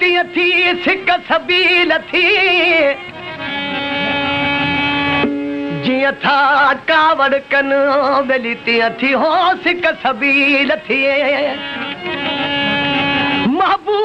تيئن ٿي سبيل ٿي. جيئن ٿا ڪاوڙ ڪن دلي تيئن ٿي هو سڪ سبيل ٿئي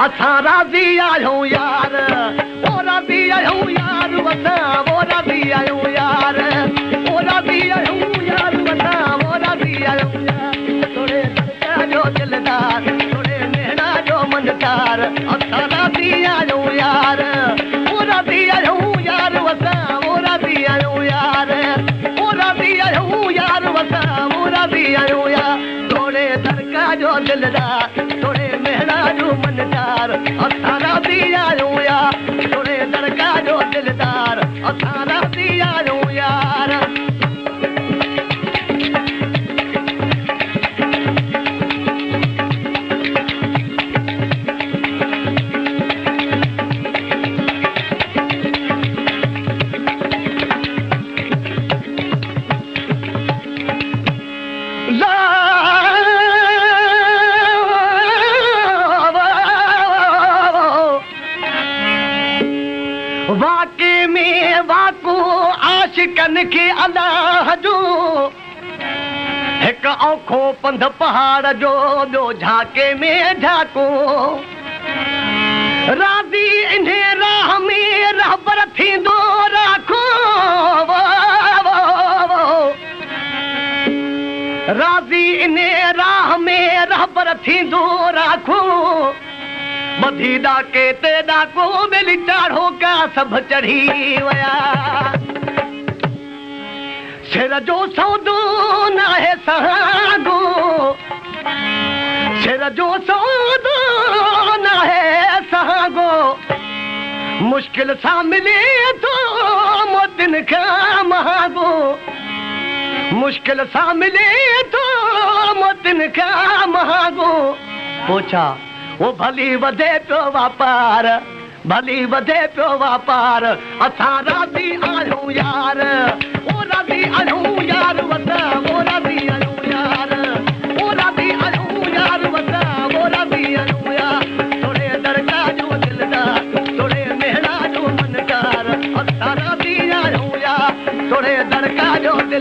اسان راضي آهيون يار يار وڏا وو آهيون يار او راضي آهيون يار يار توڙي درڪا جو دلدار ميهنا جو ٺار اسان راضي آهيون يار يار يار يار يار توڙي درڪا جو دلدار ميهرا جو आशिकनि खे अलाह जो हिकु औखो पंध पहाड़ जो ॿियो झाके में झाको राज़ी इन राह में रहबर थींदो राखो राज़ी इन राह में रहबर थींदो राखो मधी ॾाके ते ॾाको मिली चाढ़ो का सभु चढ़ी विया سر جو سودو نه آهي سهاگو سر جو سودو نه آهي سهاگو مشڪل سان ملي ٿو موتن کان مهاگو مشڪل سان ملي ٿو موتن کان مهاگو پوڇا وو ڀلي وڌي پيو واپار ڀلي وڌي پيو واپار اسان راضي آهيون يار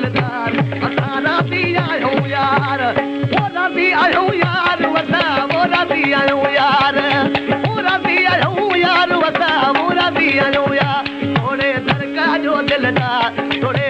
اسان راضي آهيون يار يار راضي آهيون يار راضي آهيون يار ٿوري درگاهه جو دلدار ٿوري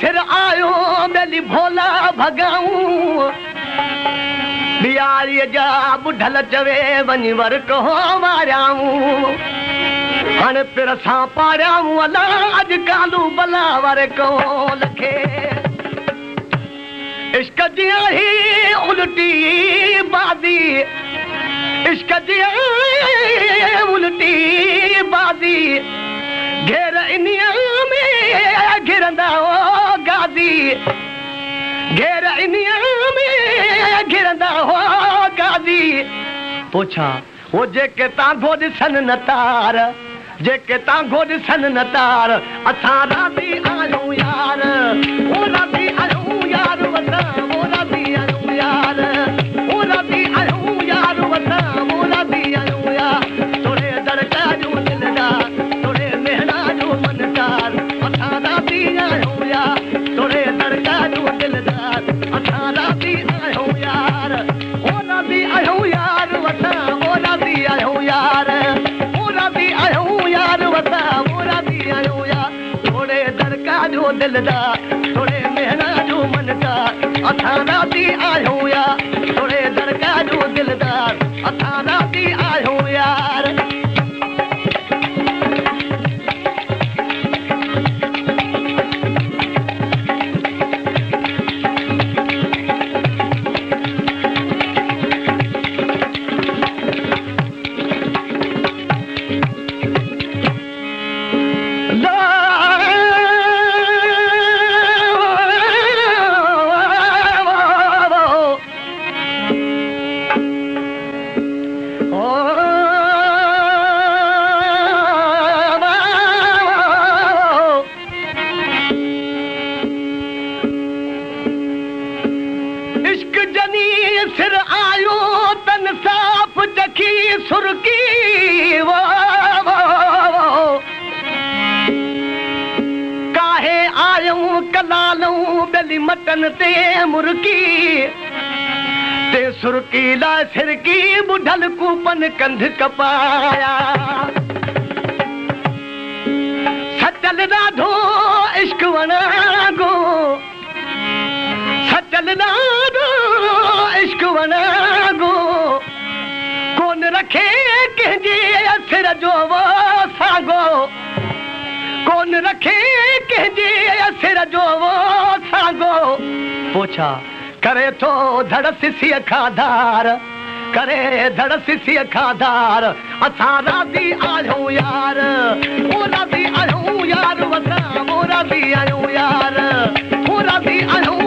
سر آيو ميلي ڀولا ڀگائون. ڏياريءَ جا ٻڍل چوي وڃي ور ڪهو ماريائون هاڻي پر سان پاڙيان الا اڄ ڪالو ڀلا واري ڪونه کي عشق جي الٽي بادي عشق جي گھیر میں گھردا ہو گادی پوچھا وہ جے کے تاں گھوڑ سن نتار، جے کے تاں گھوڑ سن نتار اتھا راضی آیوں یار۔ او رب ٿوري دڙڪا جو دلدار ٿوري ميهنا جو منڪار اسان راضي آهيون يار ٿوري دڙڪا جو دلدار اسان راضي آهيون يار سرڪي ٻڍل ڪوپن ڪنڌ ڪپايا. سچل ڏاڍو عشق سچل ڏاڍو رکي ڪنهن جي سر جو ساگو ڪونه رکي ڪنهن جي سر جو وو ساگو پڇا ڪري ٿو ڌڙ سسيءَ کاڌار ڪري ڌڙ سسيءَ کاڌار اسان راضي آهيون يار. او راضي آهيون يار وڏا او راضي آهيون يار. او راضي آهيون